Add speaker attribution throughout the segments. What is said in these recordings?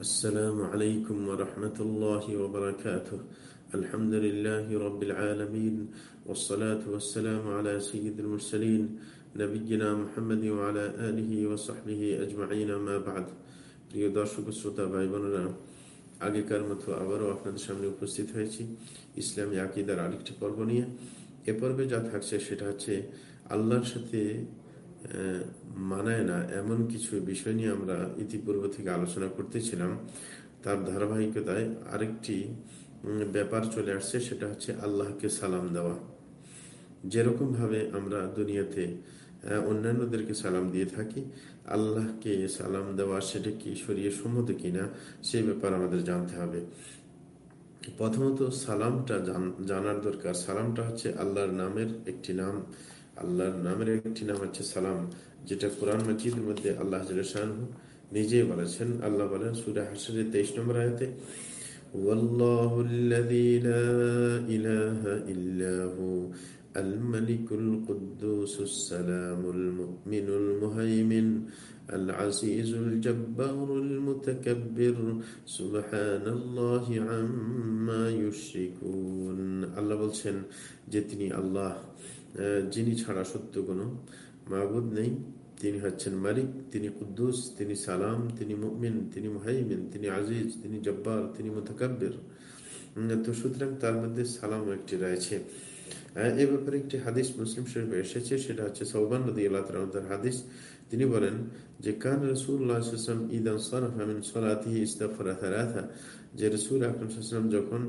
Speaker 1: السلام عليكم ورحمة الله وبركاته الحمد لله رب العالمين والصلاة والسلام على سيد المرسلين نبينا محمد وعلى آله وصحبه أجمعين ما بعد প্রিয় দর্শক শ্রোতা ভাই বোনেরা আগেকার মতো আবারও আপনাদের সামনে উপস্থিত হয়েছি ইসলামী আকিদার আরেকটি পর্ব নিয়ে এ পর্বে যা থাকছে সেটা হচ্ছে আল্লাহর সাথে মানায় না, এমন কিছু বিষয় নিয়ে আমরা ইতিপূর্ব থেকে আলোচনা করতেছিলাম। তার ধারাবাহিকতায় আরেকটি ব্যাপার চলে আসছে, সেটা হচ্ছে আল্লাহকে সালাম দেওয়া। যেরকম ভাবে আমরা দুনিয়াতে অন্যান্যদেরকে সালাম দিয়ে থাকি, আল্লাহকে সালাম দেওয়া সেটা কি সরিয়ে সম্মত কিনা, সেই ব্যাপার আমাদের জানতে হবে। প্রথমত সালামটা জানার দরকার। সালামটা হচ্ছে আল্লাহর নামের একটি নাম। আল্লাহর নামের একটি নাম হচ্ছে সালাম যেটা কোরআন মজিদের মধ্যে আল্লাহ নিজে বলেছেন আল্লাহ বলেন সুরা হাসরের তেইশ নম্বর আয়তে والله الذي لا إله إلا هو الملك القدوس السلام المؤمن المهيمن العزيز الجبار المتكبر سبحان الله عما يشركون الله বলছেন যে তিনি আল্লাহ যিনি ছাড়া সত্য কোনো মাহবুদ নেই, তিনি হচ্ছেন মালিক, তিনি কুদ্দুস, তিনি সালাম, তিনি মুমিন, তিনি মুহাইমিন, তিনি আজিজ, তিনি জব্বার, তিনি মোতাকাব্বের। তো সুতরাং তার মধ্যে সালাম একটি রয়েছে। এ ব্যাপারে একটি হাদিস মুসলিম শরীফে এসেছে, সেটা হচ্ছে সৌবান নদী আল্লাহ হাদিস। তিনি বলেন যে, কান রসুল্লাহ ইদান সরফামিন সলাতি ইস্তাফরা যে রসুল আকরম যখন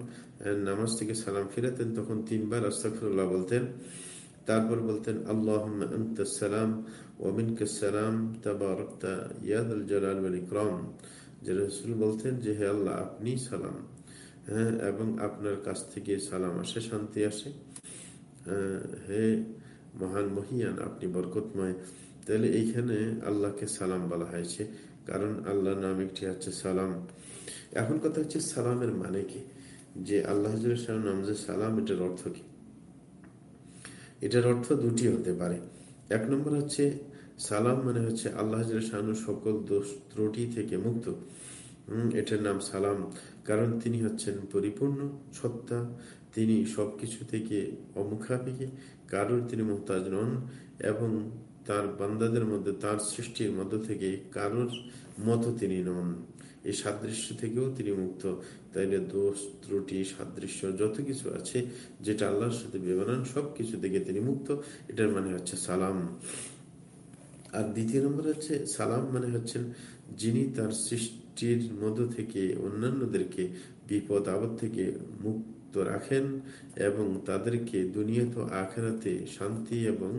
Speaker 1: নামাজ থেকে সালাম ফিরাতেন, তখন তিনবার আস্তাফরুল্লাহ বলতেন। তারপর বলতেন আল্লাহ বলতেন যে, হে আল্লাহ, আপনি সালাম। হ্যাঁ এবং আপনার কাছ থেকে সালাম আসে, শান্তি আসে। হে মহান মহিয়ান, আপনি বরকতময়। তাহলে এইখানে আল্লাহকে সালাম বলা হয়েছে, কারণ আল্লাহ নাম একটি হচ্ছে সালাম। এখন কথা হচ্ছে সালামের মানে কি? যে আল্লাহ নাম যে সালাম, এটার অর্থ কি? এটার অর্থ দুটি হতে পারে। এক নম্বর হচ্ছে সালাম মানে হচ্ছে আল্লাহ শাহানু সকল দোষ ত্রুটি থেকে মুক্ত। এটার নাম সালাম। কারণ তিনি হচ্ছেন পরিপূর্ণ, সত্তা। তিনি সবকিছু থেকে অমুখাপিকে কারোর তিনি মোহতাজ নন এবং তার বান্দাদের মধ্যে তার সৃষ্টির মধ্য থেকে কারোর মতো তিনি নন। এই সাদৃশ্য থেকেও তিনি মুক্ত। তাইলে দোষ, ত্রুটি, সাদৃশ্য যত কিছু আছে, যেটা আল্লাহর সাথে বেমানান সব কিছু থেকে তিনি মুক্ত। এটার মানে হচ্ছে সালাম। আর দ্বিতীয় নম্বর হচ্ছে, সালাম মানে হচ্ছেন যিনি তার সৃষ্টির মধ্য থেকে অন্যান্যদেরকে বিপদ, আপদ থেকে মুক্ত রাখেন এবং তাদেরকে দুনিয়া তো আখেরাতে শান্তি এবং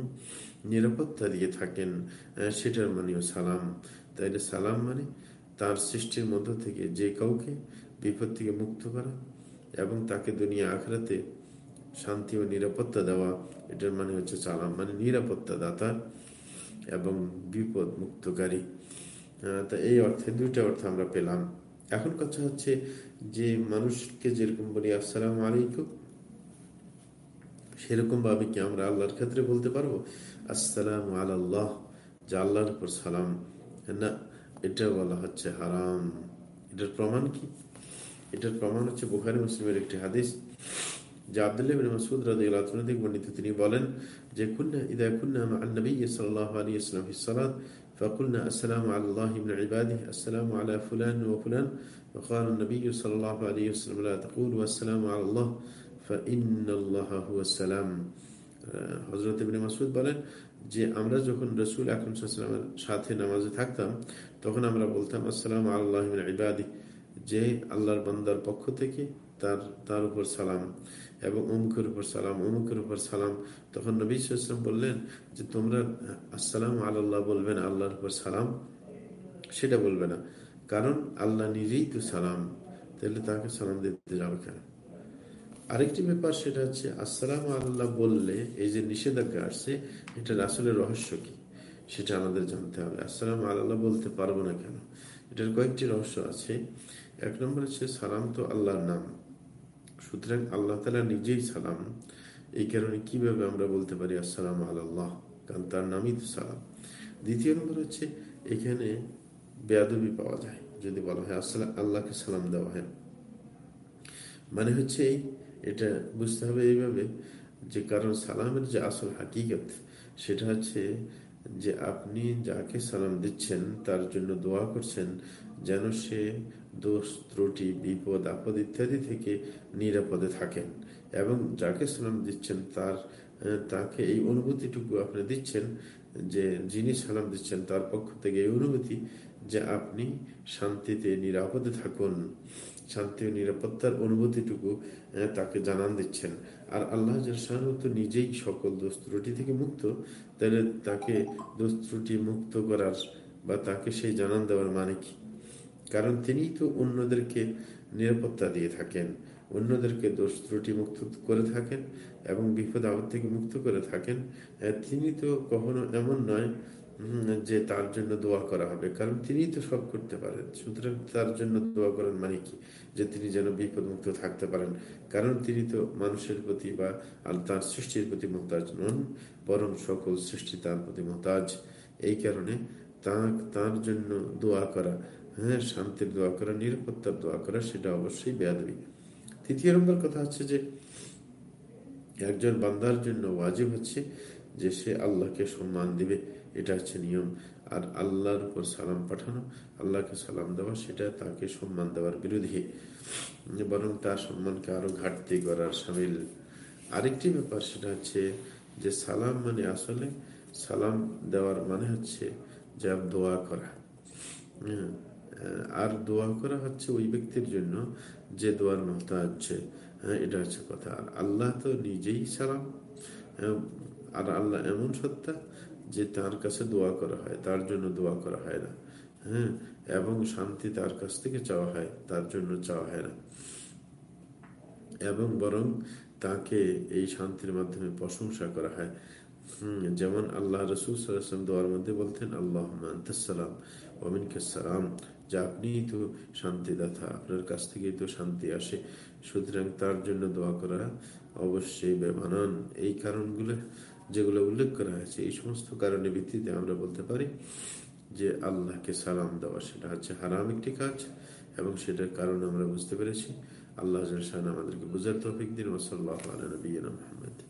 Speaker 1: নিরাপত্তা দিয়ে থাকেন। সেটার মানেও সালাম। তাইলে সালাম মানে তার সৃষ্টির মধ্য থেকে যে কাউকে বিপদ থেকে মুক্ত করা এবং তাকে দুনিয়া আখড়াতে শান্তি ও নিরাপত্তা দেওয়া, এটার মানে হচ্ছে সালাম মানে নিরাপত্তা দাতা এবং বিপদ মুক্তকারী তা এই অর্থে, দুইটা অর্থ আমরা পেলাম। এখন কথা হচ্ছে যে মানুষকে যেরকম বলি, আসসালাম আলাইকুম সেরকম ভাবে কি আমরা আল্লাহর ক্ষেত্রে বলতে পারব? আসসালাম আল্লাহ যা আল্লাহর উপর সালাম। না এটা বলা হচ্ছে হারাম এটার প্রমাণ কি এটার প্রমাণ হচ্ছে বুখারি মুসলিমের একটি হাদিস যে আবদুল্লাহ মাসুদ রাদিক বর্ণিত তিনি বলেন যে কুন্না ইদা কুন্না মা নবী সাল্লাল্লাহু আলাইহি ওয়াসাল্লাম ফি সালাত فقلنا السلام على الله من عباده السلام على فلان وفلان وقال النبي صلى الله عليه وسلم لا تقول والسلام على الله فإن الله هو السلام হজরত ইবনে মাসুদ বলেন যে আমরা যখন রসুল আকরম সাথে নামাজে থাকতাম, তখন আমরা বলতাম, আসসালাম আল্লাহ ইবাদি যে আল্লাহর বান্দার পক্ষ থেকে তার তার উপর সালাম এবং অমুকের উপর সালাম অমুকের উপর সালাম। তখন নবী ইসলাম বললেন যে, তোমরা, আসসালাম আল্লাহ বলবে না, আল্লাহর উপর সালাম সেটা বলবে না। কারণ আল্লাহ নিজেই তো সালাম। তাহলে তাকে সালাম দিতে যাবে কেন? আরেকটি ব্যাপার সেটা হচ্ছে, আসসালাম আল্লাহ বললে এই যে নিষেধাজ্ঞা আসছে এটার আসলে রহস্য কি? সেটা আমাদের জানতে হবে। আসসালাম আল্লাহ বলতে পারব না কেন? এটার কয়েকটি রহস্য আছে। এক নম্বর হচ্ছে, সালাম তো আল্লাহর নাম। সুতরাং আল্লাহ তালা নিজেই সালাম। এই কারণে কীভাবে আমরা বলতে পারি, আসসালাম আল্লাহ কারণ তার নামই তো সালাম। দ্বিতীয় নম্বর হচ্ছে, এখানে বেয়াদবি পাওয়া যায়। যদি বলা হয় আসসালাম আল্লাহকে সালাম দেওয়া হয়। মানে হচ্ছে এটা বুঝতে হবে এইভাবে যে কারণ সালামের যে আসল হাকিগত সেটা হচ্ছে যে আপনি যাকে সালাম দিচ্ছেন, তার জন্য দোয়া করছেন যেন সে দোষ, ত্রুটি, বিপদ, আপদ ইত্যাদি থেকে নিরাপদে থাকেন এবং যাকে সালাম দিচ্ছেন, তার, তাকে এই অনুভূতিটুকু আপনি দিচ্ছেন যে যিনি সালাম দিচ্ছেন, তার পক্ষ থেকে এই অনুভূতি যে আপনি শান্তিতে, নিরাপদে থাকুন। শান্তি ও নিরাপত্তার অনুভূতিটুকু তাকে জানান দিচ্ছেন। আর আল্লাহ তো নিজেই সকল দোষ ত্রুটি থেকে মুক্ত। তাহলে তাকে দোষ ত্রুটি মুক্ত করার বা তাকে সেই জানান দেওয়ার মানে কি? কারণ তিনি তো অন্যদেরকে নিরাপত্তা দিয়ে থাকেন, অন্যদেরকে দোষ ত্রুটি মুক্ত করে থাকেন এবং বিপদ আপদ থেকে মুক্ত করে থাকেন। তিনি তো কখনো এমন নয় যে তার জন্য দোয়া করা হবে। কারণ তিনি তো সব করতে পারেন। সুতরাং তার জন্য দোয়া করেন মানে কি? যে তিনি যেন বিপদ মুক্ত থাকতে পারেন। কারণ তিনি তো মানুষের প্রতি বা তার সৃষ্টির প্রতি মোহতাজ নন, বরং সকল সৃষ্টি তার প্রতি মোহতাজ। এই কারণে তার জন্য দোয়া করা হ্যাঁ শান্তির দোয়া করা, নিরাপত্তার দোয়া করা, সেটা অবশ্যই বেয়াদবি। তৃতীয় নম্বর কথা হচ্ছে যে, একজন বান্দার জন্য ওয়াজিব হচ্ছে যে সে আল্লাহকে সম্মান দিবে এটা হচ্ছে নিয়ম। আর আল্লাহর উপর সালাম পাঠানো আল্লাহকে সালাম দেওয়া সেটা তাকে সম্মান দেওয়ার বিরোধী। বরং তার সম্মানকে আরও ঘাটতি করার সামিল। আরেকটি ব্যাপার সেটা হচ্ছে যে সালাম মানে আসলে সালাম দেওয়ার মানে হচ্ছে যা দোয়া করা। হ্যাঁ আর দোয়া করা হচ্ছে ওই ব্যক্তির জন্য যে দোয়ার মহতাজ। হ্যাঁ এটা হচ্ছে কথা। আর আল্লাহ তো নিজেই সালাম। হ্যাঁ, আর আল্লাহ এমন সত্তা যে তার কাছে দোয়া করা হয়, তার জন্য দোয়া করা হয় না। হ্যাঁ এবং শান্তি তার কাছ থেকে চাওয়া হয়, তার জন্য চাওয়া হয় না। এবং বরং তাকে এই শান্তির মাধ্যমে প্রশংসা করা হয়। যেমন আল্লাহ রসুল দোয়ার মধ্যে বলতেন আল্লাহ সালাম ওমিনকে সালাম। যে আপনি তো শান্তিদাতা, আপনার কাছ থেকেই তো শান্তি আসে। সুতরাং তার জন্য দোয়া করা অবশ্যই বেমানান। এই কারণগুলো যেগুলো উল্লেখ করা হয়েছে, এই সমস্ত কারণে ভিত্তিতে আমরা বলতে পারি যে আল্লাহকে সালাম দেওয়া সেটা হচ্ছে হারাম একটি কাজ এবং সেটার কারণ আমরা বুঝতে পেরেছি। আল্লাহ আমাদেরকে বুঝার তফিক দিন। ওসল্লাহ আলী নবীন মোহাম্মদ।